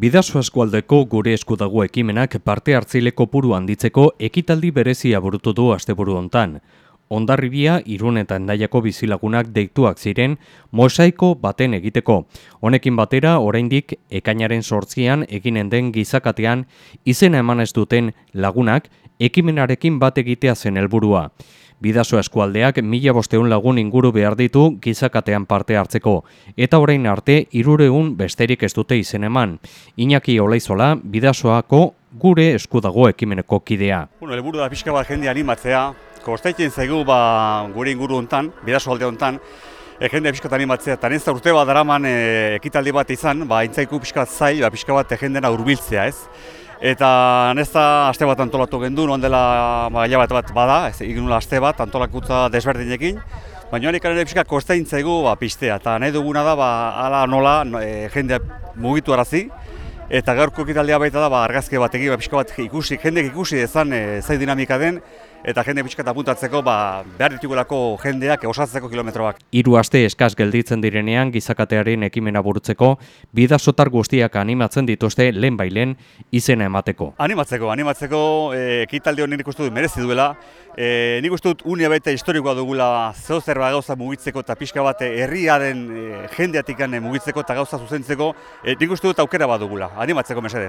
Bidazo eskualdeko gure eskudago ekimenak parte hartzile kopuru handitzeko ekitaldi berezia burutu du asteburu hontan. Ondarribia irun eta endaiako bizilagunak deituak ziren mosaiko baten egiteko. Honekin batera, oraindik ekainaren sortzian eginen den gizakatean izena eman ez duten lagunak ekimenarekin bat egitea zen helburua. Bidazo eskualdeak mila bosteun lagun inguru behar ditu gizakatean parte hartzeko, eta orain arte irureun besterik ez dute izen eman. Iñaki Olaizola, Bidazoako gure eskudago ekimeneko kidea. Bueno, helburu da pixka bat jende animatzea, kostaitzen zaigu ba, gure inguru hontan, Bidazo alde hontan, e, jende pixka animatzea, eta da urte bat daraman e, ekitaldi bat izan, ba, intzaiku pixka bat zai, ba, pixka bat jendena urbiltzea ez. Eta nesta aste bat antolatu gendu, noan dela ba, bat bat bada, ez ignula aste bat antolakutza desberdinekin, baina harik ere pixka kostaintzaigu ba, pistea, eta nahi duguna da, ba, ala nola e, jende mugitu arazi, eta gaurko ekitaldea baita da, ba, argazke bat egi, ba, pixka bat ikusi, jendek ikusi dezan e, zai dinamika den, eta jende pixkat apuntatzeko ba, behar ditugulako jendeak osatzeko kilometroak. Hiru aste eskaz gelditzen direnean gizakatearen ekimena burutzeko, bidazotar guztiak animatzen dituzte lehen bailen izena emateko. Animatzeko, animatzeko e, ekitaldi honen ikustu dut merezi duela. E, nik uste dut unia baita historikoa dugula zeo zerba gauza mugitzeko eta pixka bat herriaren e, jendeatik mugitzeko eta gauza zuzentzeko. E, nik uste dut aukera bat dugula, animatzeko mesedez.